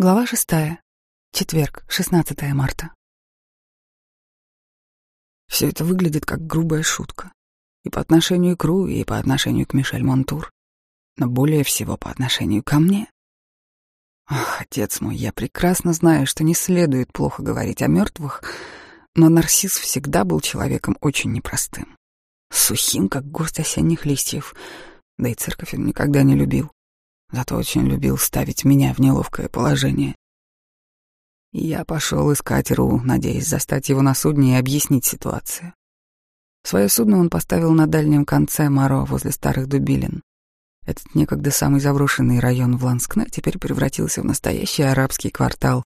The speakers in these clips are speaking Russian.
Глава шестая. Четверг, 16 марта. Все это выглядит как грубая шутка. И по отношению к Ру, и по отношению к Мишель Монтур. Но более всего по отношению ко мне. Ах, отец мой, я прекрасно знаю, что не следует плохо говорить о мертвых, но Нарцисс всегда был человеком очень непростым. Сухим, как горсть осенних листьев. Да и церковь он никогда не любил зато очень любил ставить меня в неловкое положение. я пошел искать Ру, надеясь застать его на судне и объяснить ситуацию. Свое судно он поставил на дальнем конце Маро возле старых дубилин. Этот некогда самый заброшенный район в Ланскне теперь превратился в настоящий арабский квартал.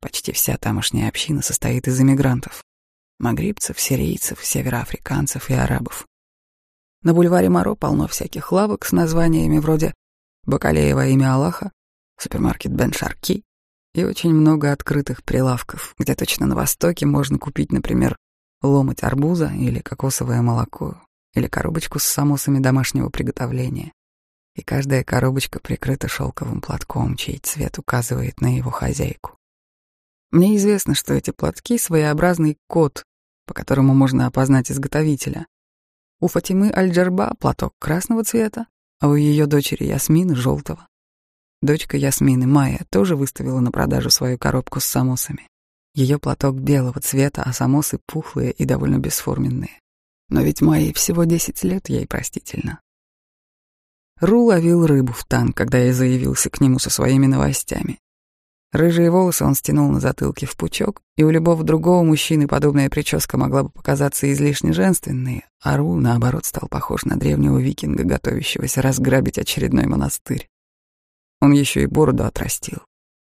Почти вся тамошняя община состоит из иммигрантов. Магрибцев, сирийцев, североафриканцев и арабов. На бульваре Маро полно всяких лавок с названиями вроде Бакалея во имя Аллаха, супермаркет Бен Шарки и очень много открытых прилавков, где точно на Востоке можно купить, например, ломоть арбуза или кокосовое молоко, или коробочку с самосами домашнего приготовления. И каждая коробочка прикрыта шелковым платком, чей цвет указывает на его хозяйку. Мне известно, что эти платки — своеобразный код, по которому можно опознать изготовителя. У Фатимы Аль-Джарба платок красного цвета, а у ее дочери Ясмины — желтого. Дочка Ясмины, Майя, тоже выставила на продажу свою коробку с самосами. Ее платок белого цвета, а самосы пухлые и довольно бесформенные. Но ведь Майе всего десять лет, ей простительно. Ру ловил рыбу в танк, когда я заявился к нему со своими новостями. Рыжие волосы он стянул на затылке в пучок, и у любого другого мужчины подобная прическа могла бы показаться излишне женственной, а Ру, наоборот, стал похож на древнего викинга, готовящегося разграбить очередной монастырь. Он еще и бороду отрастил.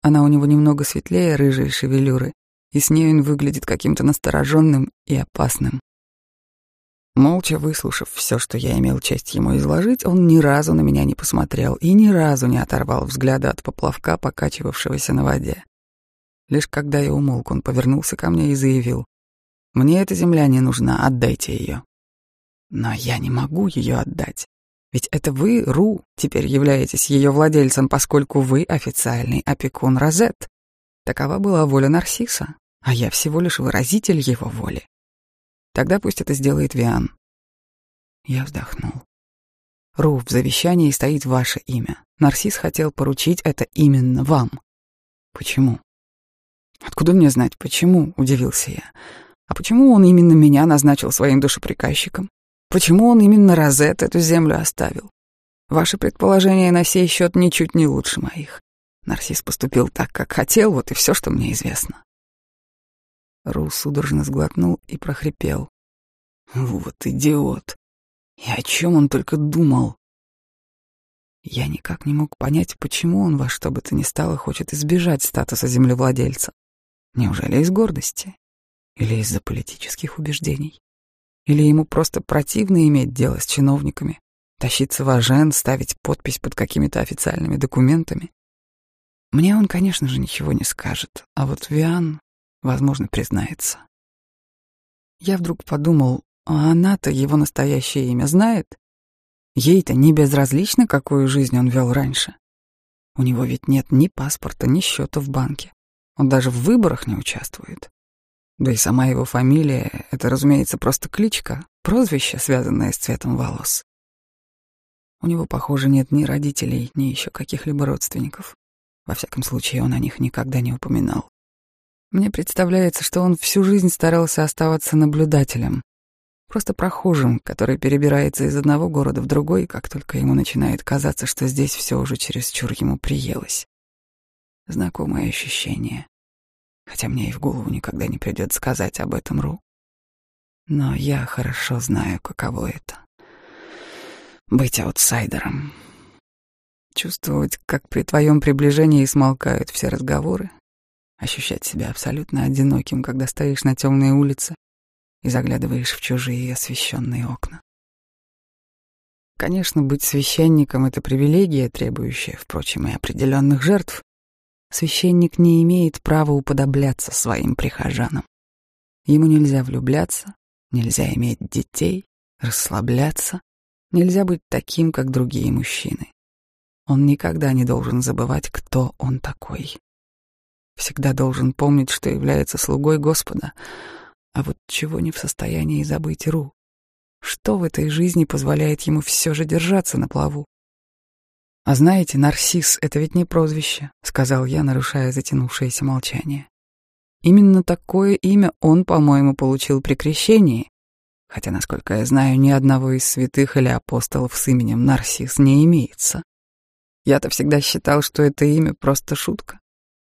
Она у него немного светлее рыжей шевелюры, и с ней он выглядит каким-то настороженным и опасным. Молча выслушав все, что я имел честь ему изложить, он ни разу на меня не посмотрел и ни разу не оторвал взгляда от поплавка, покачивавшегося на воде. Лишь когда я умолк, он повернулся ко мне и заявил, «Мне эта земля не нужна, отдайте ее». «Но я не могу ее отдать. Ведь это вы, Ру, теперь являетесь ее владельцем, поскольку вы официальный опекун Розет. Такова была воля Нарсиса, а я всего лишь выразитель его воли. Тогда пусть это сделает Виан. Я вздохнул. Ру, в завещании стоит ваше имя. Нарсис хотел поручить это именно вам. Почему? Откуда мне знать, почему? Удивился я. А почему он именно меня назначил своим душеприказчиком? Почему он именно Розет эту землю оставил? Ваши предположения на сей счет ничуть не лучше моих. Нарсис поступил так, как хотел, вот и все, что мне известно. Ру судорожно сглотнул и прохрипел. Вот идиот. И о чем он только думал? Я никак не мог понять, почему он во что бы то ни стало хочет избежать статуса землевладельца. Неужели из гордости? Или из-за политических убеждений? Или ему просто противно иметь дело с чиновниками, тащиться в Ажен, ставить подпись под какими-то официальными документами? Мне он, конечно же, ничего не скажет, а вот Виан возможно, признается. Я вдруг подумал, а она-то его настоящее имя знает? Ей-то не безразлично, какую жизнь он вел раньше. У него ведь нет ни паспорта, ни счета в банке. Он даже в выборах не участвует. Да и сама его фамилия — это, разумеется, просто кличка, прозвище, связанное с цветом волос. У него, похоже, нет ни родителей, ни еще каких-либо родственников. Во всяком случае, он о них никогда не упоминал. Мне представляется, что он всю жизнь старался оставаться наблюдателем, просто прохожим, который перебирается из одного города в другой, как только ему начинает казаться, что здесь все уже чересчур ему приелось. Знакомое ощущение, хотя мне и в голову никогда не придет сказать об этом Ру. Но я хорошо знаю, каково это — быть аутсайдером. Чувствовать, как при твоем приближении смолкают все разговоры, ощущать себя абсолютно одиноким, когда стоишь на темной улице и заглядываешь в чужие освещенные окна. Конечно, быть священником — это привилегия, требующая, впрочем, и определенных жертв. Священник не имеет права уподобляться своим прихожанам. Ему нельзя влюбляться, нельзя иметь детей, расслабляться, нельзя быть таким, как другие мужчины. Он никогда не должен забывать, кто он такой. Всегда должен помнить, что является слугой Господа. А вот чего не в состоянии забыть Ру? Что в этой жизни позволяет ему все же держаться на плаву? «А знаете, Нарцисс — это ведь не прозвище», — сказал я, нарушая затянувшееся молчание. «Именно такое имя он, по-моему, получил при крещении, хотя, насколько я знаю, ни одного из святых или апостолов с именем Нарцисс не имеется. Я-то всегда считал, что это имя просто шутка.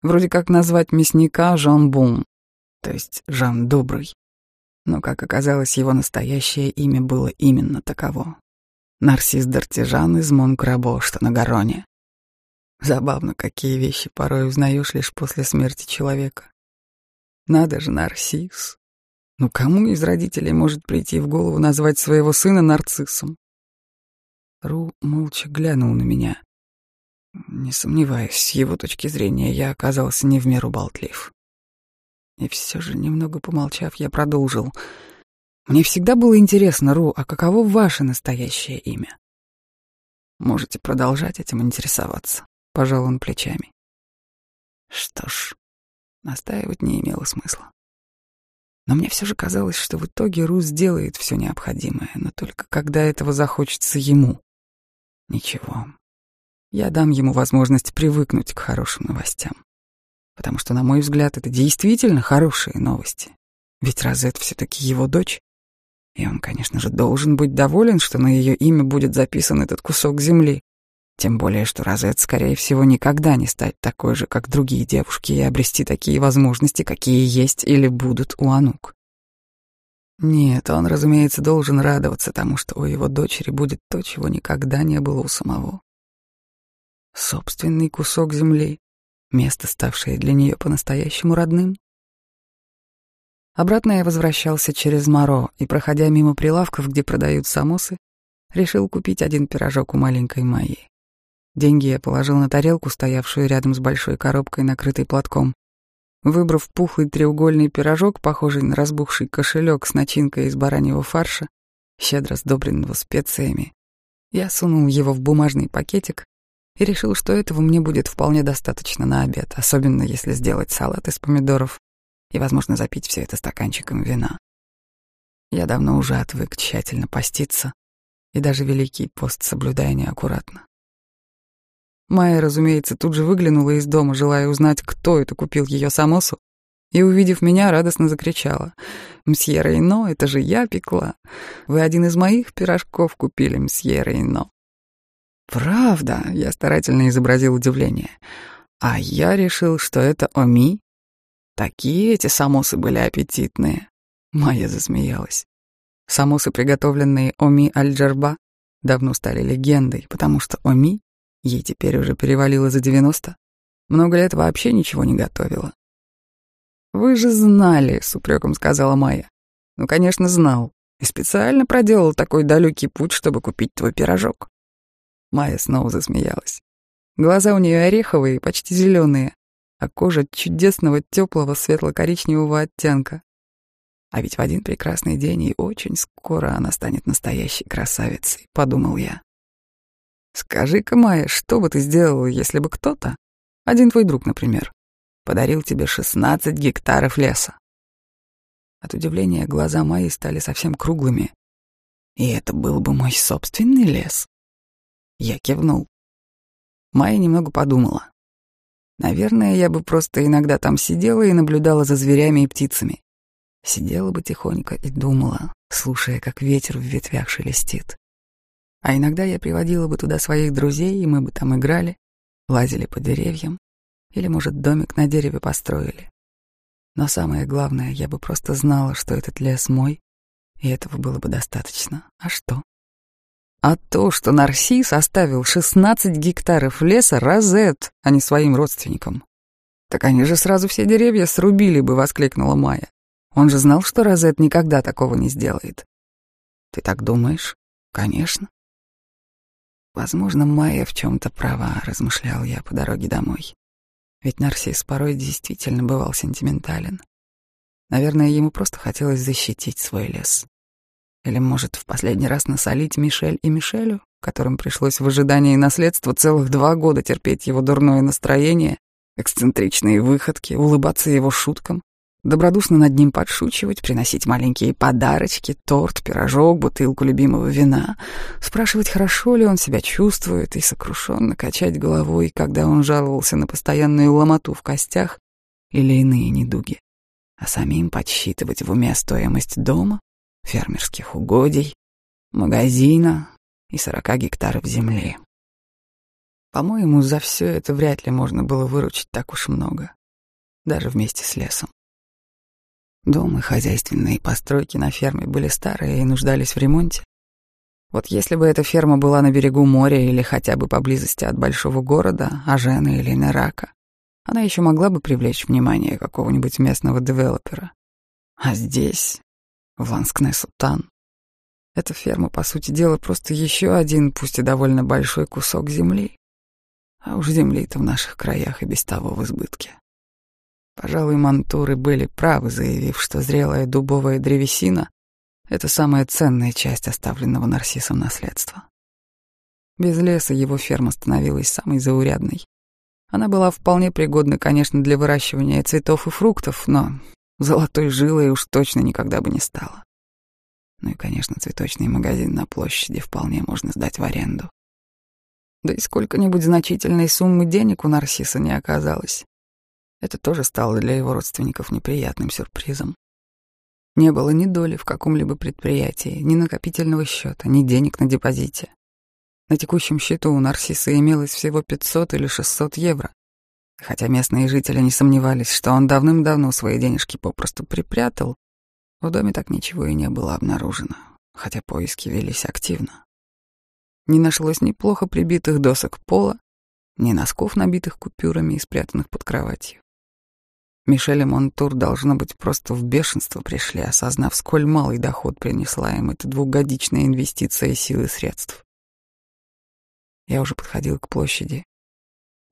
Вроде как назвать мясника Жан Бун, то есть Жан Добрый. Но, как оказалось, его настоящее имя было именно таково. Нарцисс Дартижан из Монкрабо, что на Гароне. Забавно, какие вещи порой узнаешь лишь после смерти человека. Надо же, Нарцисс. Ну кому из родителей может прийти в голову назвать своего сына нарциссом? Ру молча глянул на меня. Не сомневаюсь, с его точки зрения я оказался не в меру болтлив. И все же, немного помолчав, я продолжил. «Мне всегда было интересно, Ру, а каково ваше настоящее имя?» «Можете продолжать этим интересоваться», — пожал он плечами. Что ж, настаивать не имело смысла. Но мне все же казалось, что в итоге Ру сделает все необходимое, но только когда этого захочется ему. Ничего, я дам ему возможность привыкнуть к хорошим новостям. Потому что, на мой взгляд, это действительно хорошие новости. Ведь Розет все-таки его дочь. И он, конечно же, должен быть доволен, что на ее имя будет записан этот кусок земли. Тем более, что Розет, скорее всего, никогда не стать такой же, как другие девушки, и обрести такие возможности, какие есть или будут у Анук. Нет, он, разумеется, должен радоваться тому, что у его дочери будет то, чего никогда не было у самого. Собственный кусок земли, место, ставшее для нее по-настоящему родным. Обратно я возвращался через Моро и, проходя мимо прилавков, где продают самосы, решил купить один пирожок у маленькой Майи. Деньги я положил на тарелку, стоявшую рядом с большой коробкой, накрытой платком. Выбрав пухлый треугольный пирожок, похожий на разбухший кошелек с начинкой из бараньего фарша, щедро сдобренного специями, я сунул его в бумажный пакетик и решил, что этого мне будет вполне достаточно на обед, особенно если сделать салат из помидоров и, возможно, запить все это стаканчиком вина. Я давно уже отвык тщательно поститься и даже Великий пост соблюдая неаккуратно. Майя, разумеется, тут же выглянула из дома, желая узнать, кто это купил ее самосу, и, увидев меня, радостно закричала. «Мсье Рейно, это же я пекла! Вы один из моих пирожков купили, мсье Рейно!» «Правда?» — я старательно изобразил удивление. «А я решил, что это Оми. Такие эти самосы были аппетитные». Майя засмеялась. Самосы, приготовленные Оми Аль-Джарба, давно стали легендой, потому что Оми, ей теперь уже перевалило за девяносто, много лет вообще ничего не готовила. «Вы же знали», — с упреком сказала Майя. «Ну, конечно, знал. И специально проделал такой далекий путь, чтобы купить твой пирожок». Майя снова засмеялась. Глаза у нее ореховые, почти зеленые, а кожа чудесного теплого светло-коричневого оттенка. А ведь в один прекрасный день и очень скоро она станет настоящей красавицей, подумал я. Скажи-ка, Майя, что бы ты сделала, если бы кто-то, один твой друг, например, подарил тебе 16 гектаров леса? От удивления глаза Майи стали совсем круглыми. И это был бы мой собственный лес. Я кивнул. Майя немного подумала. Наверное, я бы просто иногда там сидела и наблюдала за зверями и птицами. Сидела бы тихонько и думала, слушая, как ветер в ветвях шелестит. А иногда я приводила бы туда своих друзей, и мы бы там играли, лазили по деревьям, или, может, домик на дереве построили. Но самое главное, я бы просто знала, что этот лес мой, и этого было бы достаточно. А что? А то, что Нарсис оставил 16 гектаров леса Розет, а не своим родственникам. Так они же сразу все деревья срубили бы, воскликнула Майя. Он же знал, что Розет никогда такого не сделает. Ты так думаешь? Конечно. Возможно, Майя в чем-то права, размышлял я по дороге домой. Ведь Нарсис порой действительно бывал сентиментален. Наверное, ему просто хотелось защитить свой лес. Или, может, в последний раз насолить Мишель и Мишелю, которым пришлось в ожидании наследства целых два года терпеть его дурное настроение эксцентричные выходки, улыбаться его шуткам, добродушно над ним подшучивать, приносить маленькие подарочки, торт, пирожок, бутылку любимого вина, спрашивать, хорошо ли он себя чувствует, и сокрушенно качать головой, когда он жаловался на постоянную ломоту в костях или иные недуги, а самим подсчитывать в уме стоимость дома, фермерских угодий, магазина и сорока гектаров земли. По-моему, за все это вряд ли можно было выручить так уж много, даже вместе с лесом. Дом и хозяйственные постройки на ферме были старые и нуждались в ремонте. Вот если бы эта ферма была на берегу моря или хотя бы поблизости от большого города, Ажена или Нерака, она еще могла бы привлечь внимание какого-нибудь местного девелопера. А здесь, в Ланскне-Сутан, эта ферма, по сути дела, просто еще один, пусть и довольно большой кусок земли. А уж земли-то в наших краях и без того в избытке. Пожалуй, мантуры были правы, заявив, что зрелая дубовая древесина — это самая ценная часть оставленного нарциссом наследства. Без леса его ферма становилась самой заурядной. Она была вполне пригодна, конечно, для выращивания цветов и фруктов, но золотой жилой уж точно никогда бы не стала. Ну и, конечно, цветочный магазин на площади вполне можно сдать в аренду. Да и сколько-нибудь значительной суммы денег у Нарсиса не оказалось. Это тоже стало для его родственников неприятным сюрпризом. Не было ни доли в каком-либо предприятии, ни накопительного счета, ни денег на депозите. На текущем счету у Нарсиса имелось всего 500 или 600 евро. Хотя местные жители не сомневались, что он давным-давно свои денежки попросту припрятал, в доме так ничего и не было обнаружено, хотя поиски велись активно. Не нашлось ни плохо прибитых досок пола, ни носков, набитых купюрами и спрятанных под кроватью. Мишель и Монтур, должно быть, просто в бешенство пришли, осознав, сколь малый доход принесла им эта двухгодичная инвестиция сил и средств. Я уже подходил к площади.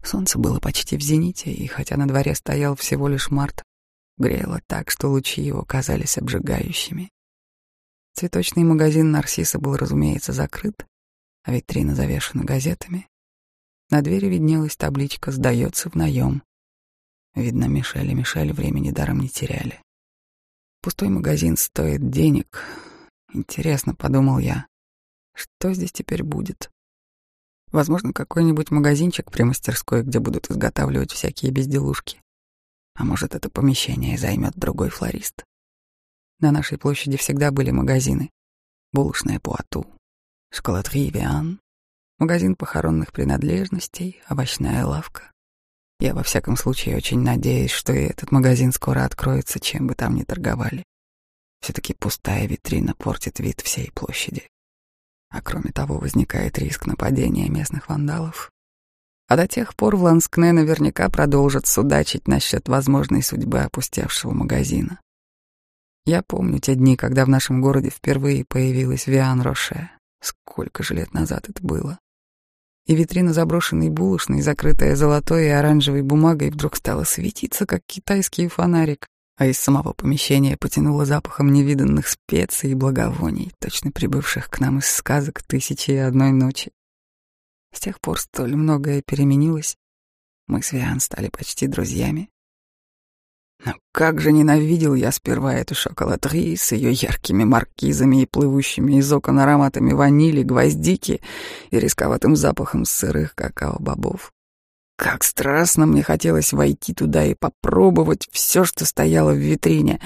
Солнце было почти в зените, и хотя на дворе стоял всего лишь март, грело так, что лучи его казались обжигающими. Цветочный магазин Нарсиса был, разумеется, закрыт, а витрина завешена газетами. На двери виднелась табличка «Сдается в наем». Видно, Мишель и Мишель времени даром не теряли. Пустой магазин стоит денег. Интересно, подумал я, что здесь теперь будет? Возможно, какой-нибудь магазинчик при мастерской, где будут изготавливать всякие безделушки. А может, это помещение займет другой флорист. На нашей площади всегда были магазины. Булочная Пуату, школатри Виан, магазин похоронных принадлежностей, овощная лавка. Я во всяком случае очень надеюсь, что и этот магазин скоро откроется, чем бы там ни торговали. Все-таки пустая витрина портит вид всей площади. А кроме того, возникает риск нападения местных вандалов. А до тех пор в Ланскне наверняка продолжат судачить насчет возможной судьбы опустевшего магазина. Я помню те дни, когда в нашем городе впервые появилась Виан Роше. Сколько же лет назад это было? и витрина заброшенной булочной, закрытая золотой и оранжевой бумагой, вдруг стала светиться, как китайский фонарик, а из самого помещения потянуло запахом невиданных специй и благовоний, точно прибывших к нам из сказок «Тысячи и одной ночи». С тех пор столь многое переменилось. Мы с Виан стали почти друзьями. Но как же ненавидел я сперва эту шоколадри с ее яркими маркизами и плывущими из окон ароматами ванили, гвоздики и рисковатым запахом сырых какао-бобов. Как страстно мне хотелось войти туда и попробовать все, что стояло в витрине,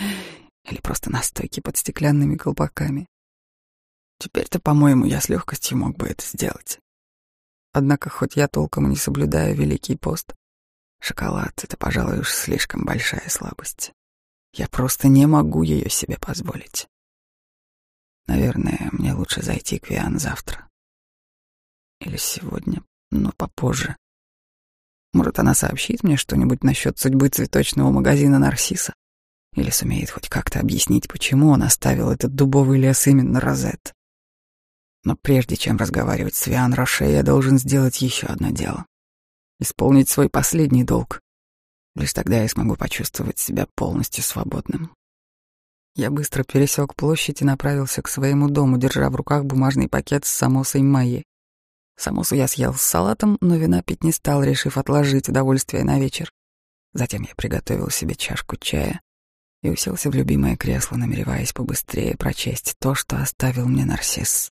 или просто на стойке под стеклянными колпаками. Теперь-то, по-моему, я с легкостью мог бы это сделать. Однако, хоть я толком не соблюдаю Великий пост, Шоколад — это, пожалуй, уж слишком большая слабость. Я просто не могу ее себе позволить. Наверное, мне лучше зайти к Виан завтра. Или сегодня, но попозже. Может, она сообщит мне что-нибудь насчет судьбы цветочного магазина Нарсиса? Или сумеет хоть как-то объяснить, почему он оставил этот дубовый лес именно Розет? Но прежде чем разговаривать с Виан Роше, я должен сделать еще одно дело исполнить свой последний долг. Лишь тогда я смогу почувствовать себя полностью свободным. Я быстро пересек площадь и направился к своему дому, держа в руках бумажный пакет с самосой Майи. Самосу я съел с салатом, но вина пить не стал, решив отложить удовольствие на вечер. Затем я приготовил себе чашку чая и уселся в любимое кресло, намереваясь побыстрее прочесть то, что оставил мне Нарцисс.